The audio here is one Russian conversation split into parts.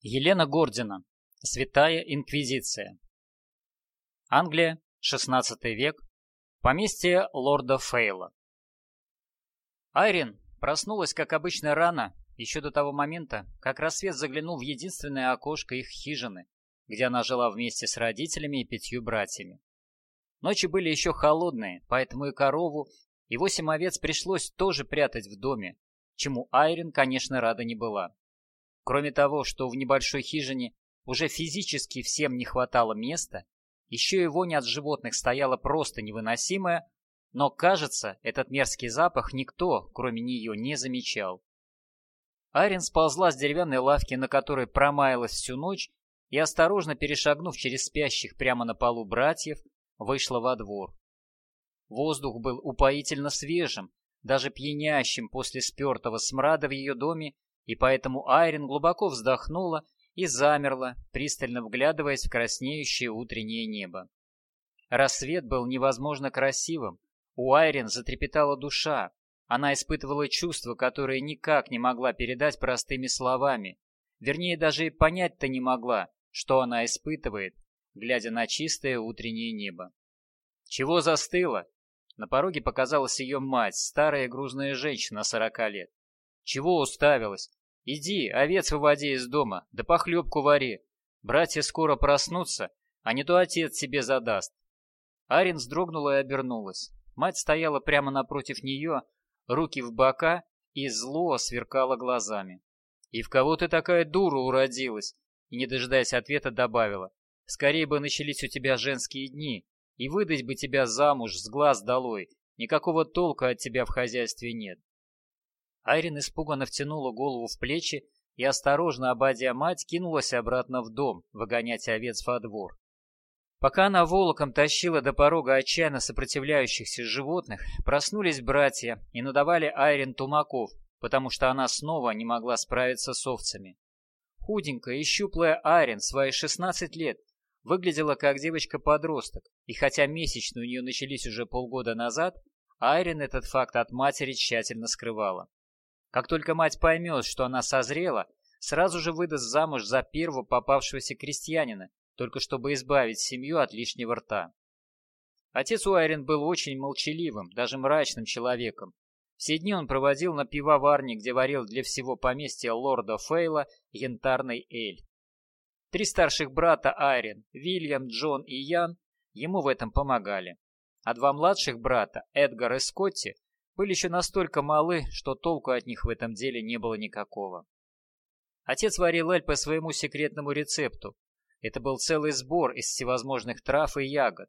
Елена Гордина. Святая Инквизиция. Англия, XVI век. Поместье лорда Фейла. Айрин проснулась, как обычно, рано, еще до того момента, как рассвет заглянул в единственное окошко их хижины, где она жила вместе с родителями и пятью братьями. Ночи были еще холодные, поэтому и корову, и восемь овец пришлось тоже прятать в доме, чему Айрин, конечно, рада не была. Кроме того, что в небольшой хижине уже физически всем не хватало места, еще и вонь от животных стояла просто невыносимая, но, кажется, этот мерзкий запах никто, кроме нее, не замечал. Айрин сползла с деревянной лавки, на которой промаялась всю ночь, и, осторожно перешагнув через спящих прямо на полу братьев, вышла во двор. Воздух был упоительно свежим, даже пьянящим после спертого смрада в ее доме, и поэтому Айрин глубоко вздохнула и замерла, пристально вглядываясь в краснеющее утреннее небо. Рассвет был невозможно красивым. У Айрин затрепетала душа. Она испытывала чувства, которые никак не могла передать простыми словами. Вернее, даже и понять-то не могла, что она испытывает, глядя на чистое утреннее небо. «Чего застыла?» На пороге показалась ее мать, старая грузная женщина сорока лет. «Чего уставилась? Иди, овец выводи из дома, да похлебку вари. Братья скоро проснутся, а не то отец себе задаст». Арин вздрогнула и обернулась. Мать стояла прямо напротив нее, руки в бока и зло сверкала глазами. «И в кого ты такая дура уродилась?» И, не дожидаясь ответа, добавила. «Скорее бы начались у тебя женские дни, и выдать бы тебя замуж с глаз долой. Никакого толка от тебя в хозяйстве нет. Айрин испуганно втянула голову в плечи и, осторожно обадя мать, кинулась обратно в дом, выгонять овец во двор. Пока она волоком тащила до порога отчаянно сопротивляющихся животных, проснулись братья и надавали Айрин тумаков, потому что она снова не могла справиться с овцами. Худенькая и щуплая Айрин, свои 16 лет, Выглядела как девочка-подросток, и хотя месячные у нее начались уже полгода назад, Айрин этот факт от матери тщательно скрывала. Как только мать поймет, что она созрела, сразу же выдаст замуж за первого попавшегося крестьянина, только чтобы избавить семью от лишнего рта. Отец у Айрин был очень молчаливым, даже мрачным человеком. Все дни он проводил на пивоварне, где варил для всего поместья лорда Фейла янтарный эль. Три старших брата Айрин, Вильям, Джон и Ян, ему в этом помогали. А два младших брата, Эдгар и Скотти, были еще настолько малы, что толку от них в этом деле не было никакого. Отец варил эль по своему секретному рецепту. Это был целый сбор из всевозможных трав и ягод.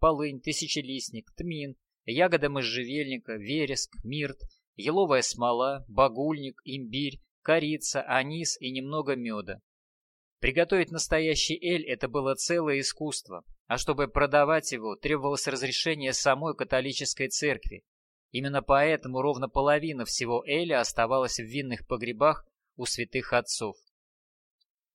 Полынь, тысячелистник, тмин, ягода можжевельника, вереск, мирт, еловая смола, багульник, имбирь, корица, анис и немного меда. Приготовить настоящий эль – это было целое искусство, а чтобы продавать его, требовалось разрешение самой католической церкви. Именно поэтому ровно половина всего эля оставалась в винных погребах у святых отцов.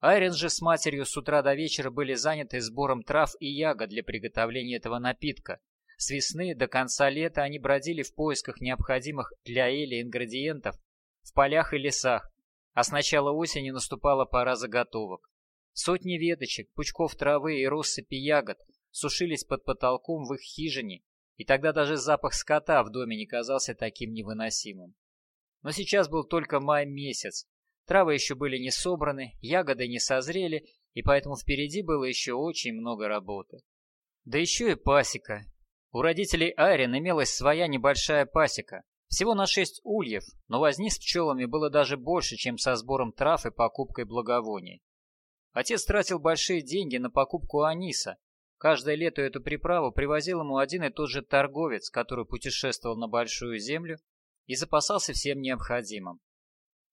Айрин же с матерью с утра до вечера были заняты сбором трав и ягод для приготовления этого напитка. С весны до конца лета они бродили в поисках необходимых для эля ингредиентов в полях и лесах, а с начала осени наступала пора заготовок. Сотни веточек, пучков травы и россыпи ягод сушились под потолком в их хижине, и тогда даже запах скота в доме не казался таким невыносимым. Но сейчас был только май месяц. Травы еще были не собраны, ягоды не созрели, и поэтому впереди было еще очень много работы. Да еще и пасека. У родителей Айрин имелась своя небольшая пасека. Всего на шесть ульев, но возни с пчелами было даже больше, чем со сбором трав и покупкой благовоний. Отец тратил большие деньги на покупку аниса. Каждое лето эту приправу привозил ему один и тот же торговец, который путешествовал на Большую Землю и запасался всем необходимым.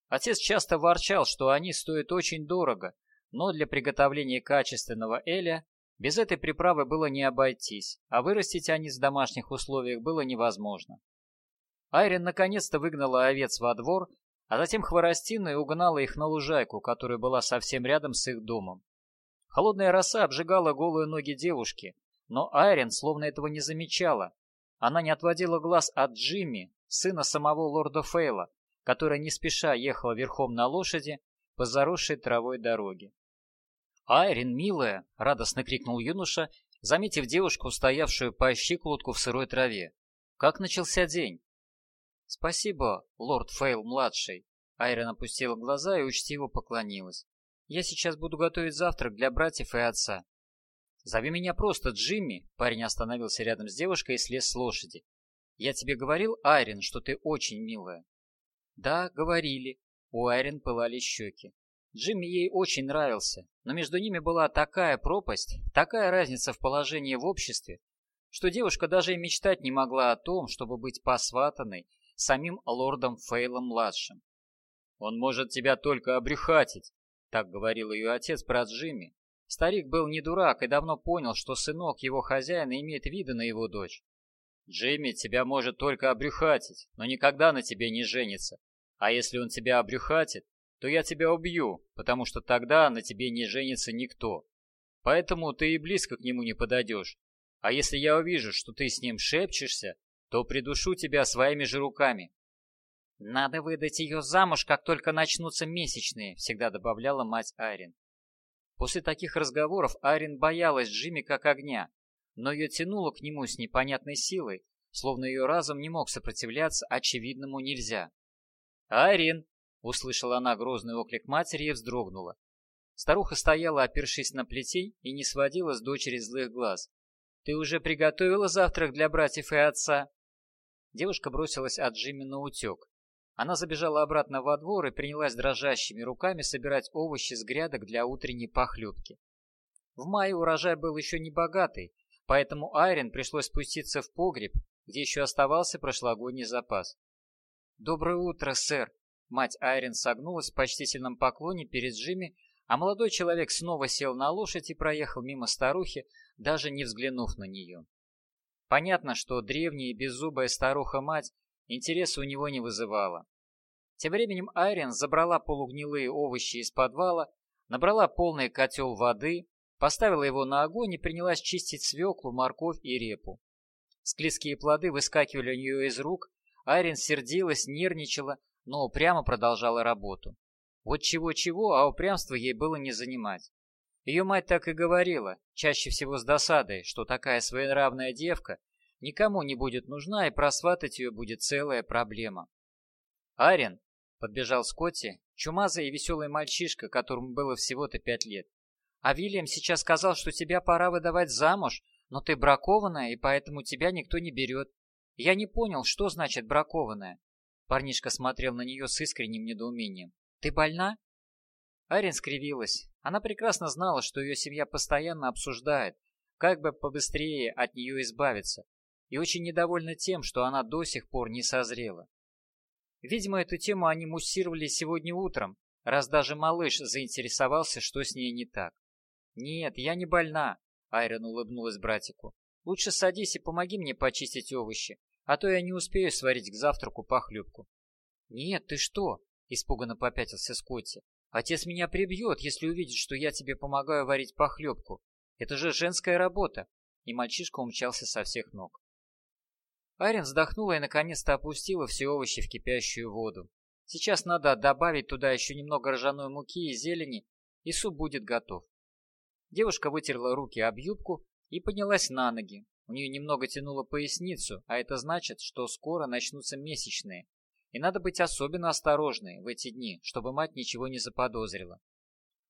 Отец часто ворчал, что анис стоит очень дорого, но для приготовления качественного эля без этой приправы было не обойтись, а вырастить анис в домашних условиях было невозможно. Айрин наконец-то выгнала овец во двор а затем хворостиной угнала их на лужайку, которая была совсем рядом с их домом. Холодная роса обжигала голые ноги девушки, но Айрин словно этого не замечала. Она не отводила глаз от Джимми, сына самого лорда Фейла, который не спеша ехала верхом на лошади, по заросшей травой дороге. «Айрин, милая!» — радостно крикнул юноша, заметив девушку, стоявшую по щиколотку в сырой траве. «Как начался день?» «Спасибо, лорд Фейл-младший!» Айрин опустила глаза и учтиво поклонилась. «Я сейчас буду готовить завтрак для братьев и отца». «Зови меня просто Джимми!» Парень остановился рядом с девушкой и слез с лошади. «Я тебе говорил, Айрин, что ты очень милая?» «Да, говорили». У Айрин пылали щеки. Джимми ей очень нравился, но между ними была такая пропасть, такая разница в положении в обществе, что девушка даже и мечтать не могла о том, чтобы быть посватанной самим лордом Фейлом-младшим. «Он может тебя только обрюхатить», — так говорил ее отец про Джимми. Старик был не дурак и давно понял, что сынок его хозяина имеет виды на его дочь. «Джимми тебя может только обрюхатить, но никогда на тебе не женится. А если он тебя обрюхатит, то я тебя убью, потому что тогда на тебе не женится никто. Поэтому ты и близко к нему не подойдешь. А если я увижу, что ты с ним шепчешься, то придушу тебя своими же руками. «Надо выдать ее замуж, как только начнутся месячные», — всегда добавляла мать Айрин. После таких разговоров Айрин боялась Джимми как огня, но ее тянуло к нему с непонятной силой, словно ее разум не мог сопротивляться очевидному нельзя. «Айрин!» Услышала она грозный оклик матери и вздрогнула. Старуха стояла, опершись на плетень, и не сводила с дочери злых глаз. «Ты уже приготовила завтрак для братьев и отца?» Девушка бросилась от Джимми на утек. Она забежала обратно во двор и принялась дрожащими руками собирать овощи с грядок для утренней похлебки. В мае урожай был еще не богатый, поэтому Айрин пришлось спуститься в погреб, где еще оставался прошлогодний запас. «Доброе утро, сэр!» Мать Айрин согнулась в почтительном поклоне перед Джимми, а молодой человек снова сел на лошадь и проехал мимо старухи, даже не взглянув на нее. Понятно, что древняя беззубая старуха-мать интереса у него не вызывала. Тем временем Айрин забрала полугнилые овощи из подвала, набрала полный котел воды, поставила его на огонь и принялась чистить свеклу, морковь и репу. Склизкие плоды выскакивали у нее из рук, Айрин сердилась, нервничала, но упрямо продолжала работу. Вот чего-чего, а упрямство ей было не занимать. Ее мать так и говорила, чаще всего с досадой, что такая своенравная девка никому не будет нужна и просватать ее будет целая проблема. Арен, подбежал Скотти, чумазый и веселый мальчишка, которому было всего-то пять лет. А Вильям сейчас сказал, что тебя пора выдавать замуж, но ты бракованная, и поэтому тебя никто не берет. Я не понял, что значит бракованная. Парнишка смотрел на нее с искренним недоумением. «Ты больна?» Арин скривилась. Она прекрасно знала, что ее семья постоянно обсуждает, как бы побыстрее от нее избавиться, и очень недовольна тем, что она до сих пор не созрела. Видимо, эту тему они муссировали сегодня утром, раз даже малыш заинтересовался, что с ней не так. «Нет, я не больна», — Айрон улыбнулась братику. «Лучше садись и помоги мне почистить овощи а то я не успею сварить к завтраку похлебку. «Нет, ты что?» — испуганно попятился Скотти. «Отец меня прибьет, если увидит, что я тебе помогаю варить похлебку. Это же женская работа!» И мальчишка умчался со всех ног. Арен вздохнула и наконец-то опустила все овощи в кипящую воду. Сейчас надо добавить туда еще немного ржаной муки и зелени, и суп будет готов. Девушка вытерла руки об юбку и поднялась на ноги, у нее немного тянуло поясницу, а это значит, что скоро начнутся месячные. И надо быть особенно осторожной в эти дни, чтобы мать ничего не заподозрила.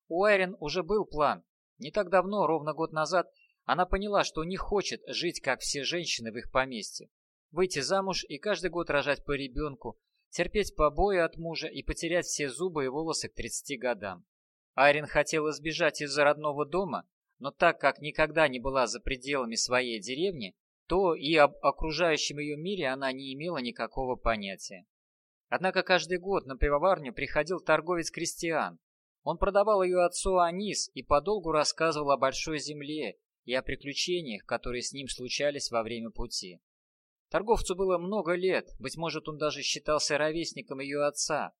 У Айрин уже был план. Не так давно, ровно год назад, она поняла, что не хочет жить, как все женщины в их поместье. Выйти замуж и каждый год рожать по ребенку, терпеть побои от мужа и потерять все зубы и волосы к 30 годам. Айрин хотела сбежать из-за родного дома, но так как никогда не была за пределами своей деревни, то и об окружающем ее мире она не имела никакого понятия. Однако каждый год на пивоварню приходил торговец Кристиан. Он продавал ее отцу анис и подолгу рассказывал о большой земле и о приключениях, которые с ним случались во время пути. Торговцу было много лет, быть может, он даже считался ровесником ее отца,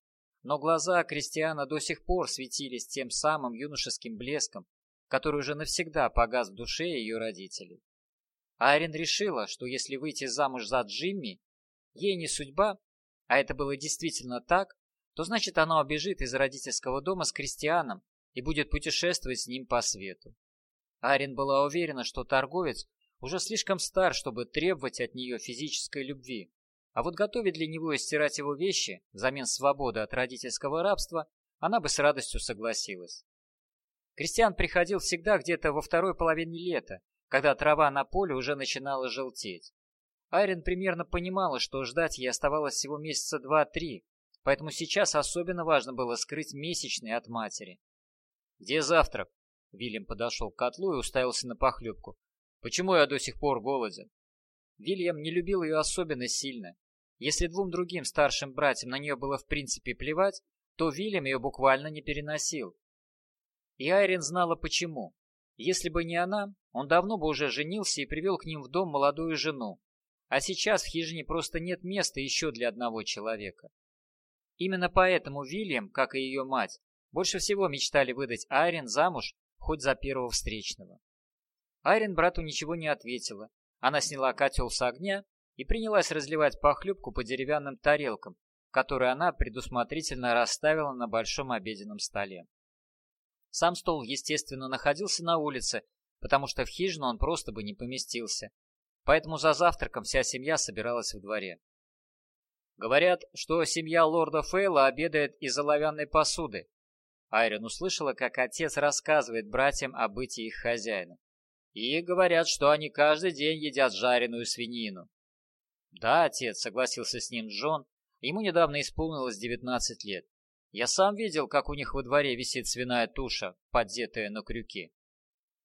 но глаза Кристиана до сих пор светились тем самым юношеским блеском, который уже навсегда погас в душе ее родителей. Айрин решила, что если выйти замуж за Джимми, ей не судьба, а это было действительно так, то значит она убежит из родительского дома с крестьяном и будет путешествовать с ним по свету. Арин была уверена, что торговец уже слишком стар, чтобы требовать от нее физической любви, а вот готовить для него и стирать его вещи взамен свободы от родительского рабства она бы с радостью согласилась. Крестьян приходил всегда где-то во второй половине лета, когда трава на поле уже начинала желтеть. Айрин примерно понимала, что ждать ей оставалось всего месяца два-три, поэтому сейчас особенно важно было скрыть месячные от матери. «Где завтрак?» Вильям подошел к котлу и уставился на похлебку. «Почему я до сих пор голоден?» Вильям не любил ее особенно сильно. Если двум другим старшим братьям на нее было в принципе плевать, то Вильям ее буквально не переносил. И Айрин знала почему. Если бы не она, он давно бы уже женился и привел к ним в дом молодую жену. А сейчас в хижине просто нет места еще для одного человека. Именно поэтому Вильям, как и ее мать, больше всего мечтали выдать Айрин замуж хоть за первого встречного. Айрин брату ничего не ответила. Она сняла котел с огня и принялась разливать похлебку по деревянным тарелкам, которые она предусмотрительно расставила на большом обеденном столе. Сам стол, естественно, находился на улице, потому что в хижину он просто бы не поместился. Поэтому за завтраком вся семья собиралась в дворе. Говорят, что семья лорда Фейла обедает из оловянной посуды. Айрин услышала, как отец рассказывает братьям о бытии их хозяина. И говорят, что они каждый день едят жареную свинину. Да, отец, согласился с ним Джон. Ему недавно исполнилось 19 лет. Я сам видел, как у них во дворе висит свиная туша, поддетая на крюке.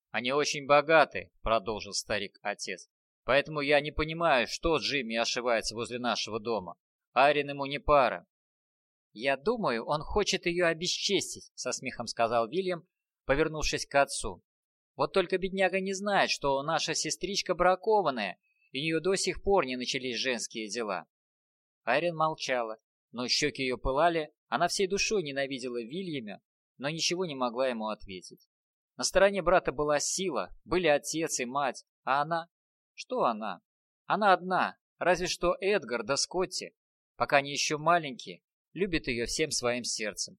Они очень богаты, продолжил старик-отец. Поэтому я не понимаю, что Джимми ошивается возле нашего дома. Арин ему не пара. Я думаю, он хочет ее обесчестить, со смехом сказал Вильям, повернувшись к отцу. Вот только бедняга не знает, что наша сестричка бракованная, и у нее до сих пор не начались женские дела. Айрин молчала, но щеки ее пылали, она всей душой ненавидела Вильяма, но ничего не могла ему ответить. На стороне брата была сила, были отец и мать, а она... Что она? Она одна, разве что Эдгар да Скотти, пока они еще маленькие, любит ее всем своим сердцем.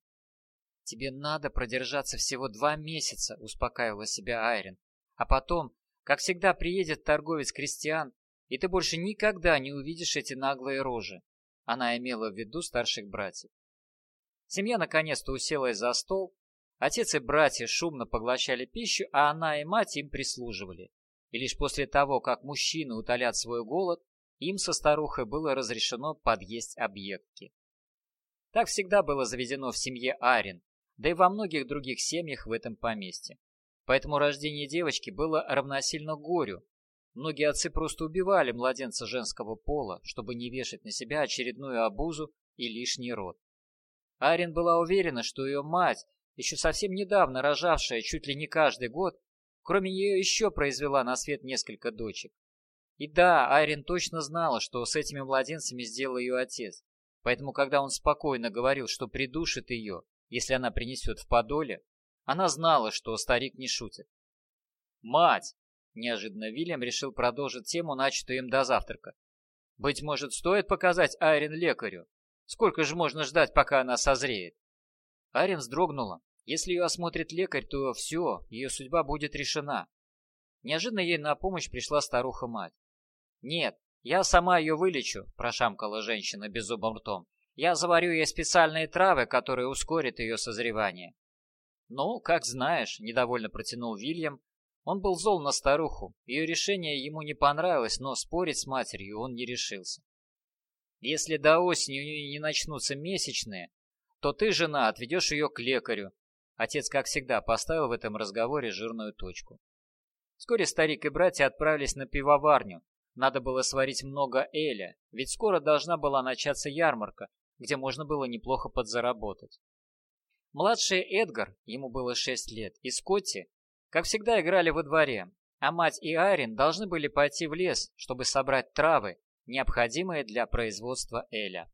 «Тебе надо продержаться всего два месяца», — успокаивала себя Айрин. «А потом, как всегда, приедет торговец Кристиан, и ты больше никогда не увидишь эти наглые рожи». Она имела в виду старших братьев. Семья наконец-то уселась за стол. Отец и братья шумно поглощали пищу, а она и мать им прислуживали. И лишь после того, как мужчины утолят свой голод, им со старухой было разрешено подъесть объедки. Так всегда было заведено в семье Арин, да и во многих других семьях в этом поместье. Поэтому рождение девочки было равносильно горю. Многие отцы просто убивали младенца женского пола, чтобы не вешать на себя очередную обузу и лишний род. Арин была уверена, что ее мать, еще совсем недавно рожавшая чуть ли не каждый год, кроме нее еще произвела на свет несколько дочек. И да, Айрин точно знала, что с этими младенцами сделал ее отец. Поэтому, когда он спокойно говорил, что придушит ее, если она принесет в подоле, она знала, что старик не шутит. «Мать!» – неожиданно Вильям решил продолжить тему, начатую им до завтрака. «Быть может, стоит показать Айрин лекарю? Сколько же можно ждать, пока она созреет? Арин вздрогнула. Если ее осмотрит лекарь, то все, ее судьба будет решена. Неожиданно ей на помощь пришла старуха-мать. «Нет, я сама ее вылечу», – прошамкала женщина беззубым ртом. «Я заварю ей специальные травы, которые ускорят ее созревание». «Ну, как знаешь», – недовольно протянул Вильям. Он был зол на старуху. Ее решение ему не понравилось, но спорить с матерью он не решился. Если до осени у нее не начнутся месячные, то ты, жена, отведешь ее к лекарю. Отец, как всегда, поставил в этом разговоре жирную точку. Вскоре старик и братья отправились на пивоварню. Надо было сварить много эля, ведь скоро должна была начаться ярмарка, где можно было неплохо подзаработать. Младший Эдгар, ему было шесть лет, и Скотти, как всегда, играли во дворе, а мать и Айрин должны были пойти в лес, чтобы собрать травы, необходимые для производства эля.